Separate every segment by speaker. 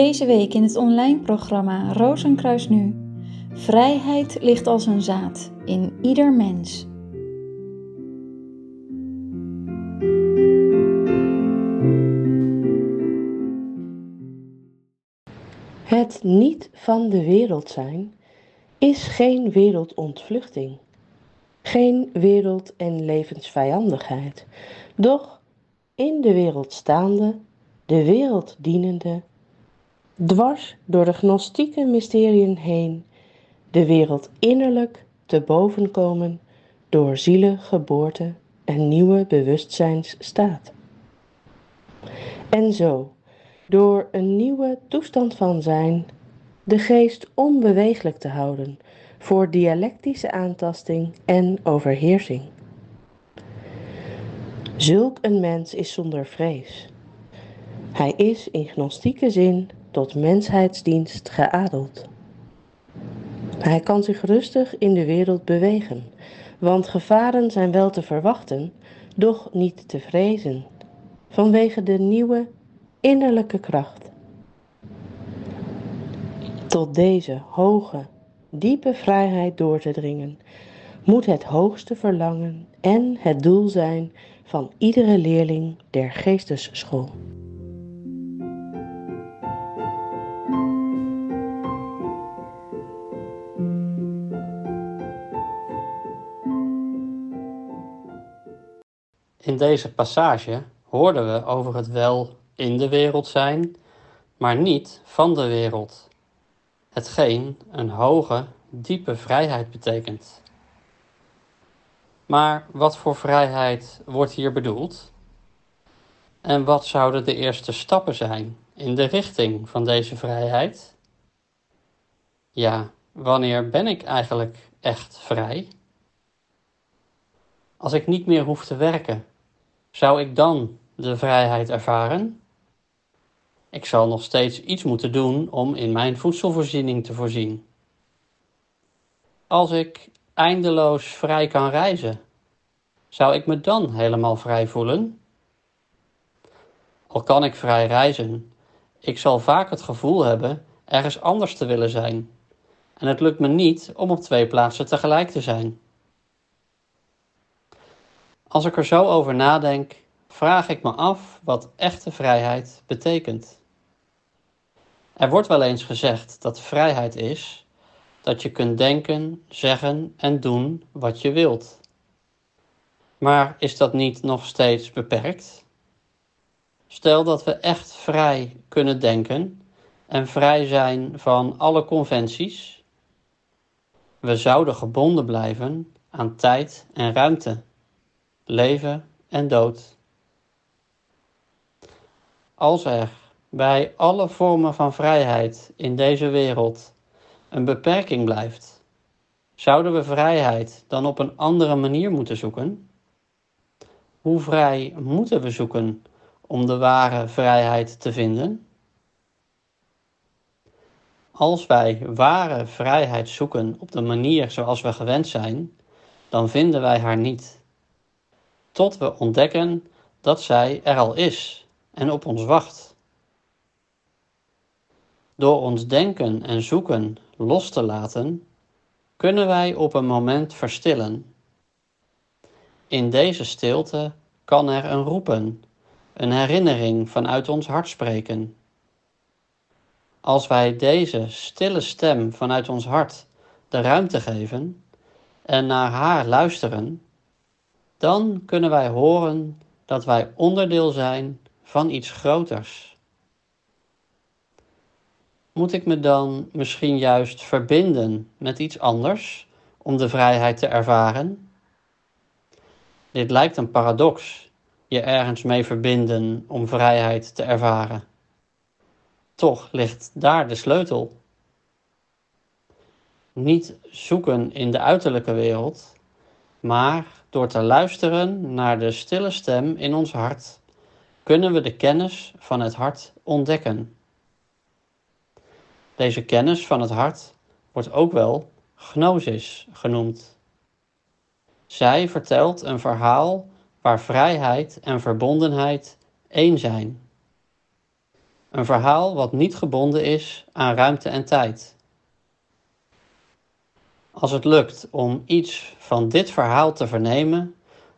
Speaker 1: Deze week in het online programma Rozenkruis Nu. Vrijheid ligt als een zaad in ieder mens.
Speaker 2: Het niet van de wereld zijn is geen wereldontvluchting, geen wereld- en levensvijandigheid, doch in de wereld staande, de wereld dienende, dwars door de gnostieke mysteriën heen, de wereld innerlijk te boven komen door zielengeboorte en nieuwe bewustzijnsstaat. En zo, door een nieuwe toestand van zijn, de geest onbeweeglijk te houden voor dialectische aantasting en overheersing. Zulk een mens is zonder vrees. Hij is in gnostieke zin tot mensheidsdienst geadeld. Hij kan zich rustig in de wereld bewegen, want gevaren zijn wel te verwachten, doch niet te vrezen, vanwege de nieuwe innerlijke kracht. Tot deze hoge, diepe vrijheid door te dringen, moet het hoogste verlangen en het doel zijn van iedere leerling der geestesschool.
Speaker 3: In deze passage hoorden we over het wel in de wereld zijn, maar niet van de wereld. Hetgeen een hoge, diepe vrijheid betekent. Maar wat voor vrijheid wordt hier bedoeld? En wat zouden de eerste stappen zijn in de richting van deze vrijheid? Ja, wanneer ben ik eigenlijk echt vrij? Als ik niet meer hoef te werken, zou ik dan de vrijheid ervaren? Ik zal nog steeds iets moeten doen om in mijn voedselvoorziening te voorzien. Als ik eindeloos vrij kan reizen, zou ik me dan helemaal vrij voelen? Al kan ik vrij reizen, ik zal vaak het gevoel hebben ergens anders te willen zijn. En het lukt me niet om op twee plaatsen tegelijk te zijn. Als ik er zo over nadenk, vraag ik me af wat echte vrijheid betekent. Er wordt wel eens gezegd dat vrijheid is dat je kunt denken, zeggen en doen wat je wilt. Maar is dat niet nog steeds beperkt? Stel dat we echt vrij kunnen denken en vrij zijn van alle conventies. We zouden gebonden blijven aan tijd en ruimte leven en dood. Als er bij alle vormen van vrijheid in deze wereld een beperking blijft, zouden we vrijheid dan op een andere manier moeten zoeken? Hoe vrij moeten we zoeken om de ware vrijheid te vinden? Als wij ware vrijheid zoeken op de manier zoals we gewend zijn, dan vinden wij haar niet tot we ontdekken dat zij er al is en op ons wacht. Door ons denken en zoeken los te laten, kunnen wij op een moment verstillen. In deze stilte kan er een roepen, een herinnering vanuit ons hart spreken. Als wij deze stille stem vanuit ons hart de ruimte geven en naar haar luisteren, dan kunnen wij horen dat wij onderdeel zijn van iets groters. Moet ik me dan misschien juist verbinden met iets anders om de vrijheid te ervaren? Dit lijkt een paradox, je ergens mee verbinden om vrijheid te ervaren. Toch ligt daar de sleutel. Niet zoeken in de uiterlijke wereld, maar door te luisteren naar de stille stem in ons hart, kunnen we de kennis van het hart ontdekken. Deze kennis van het hart wordt ook wel gnosis genoemd. Zij vertelt een verhaal waar vrijheid en verbondenheid één zijn. Een verhaal wat niet gebonden is aan ruimte en tijd. Als het lukt om iets van dit verhaal te vernemen,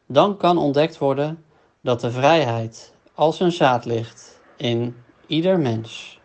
Speaker 3: dan kan ontdekt worden dat de vrijheid als een zaad ligt in ieder mens.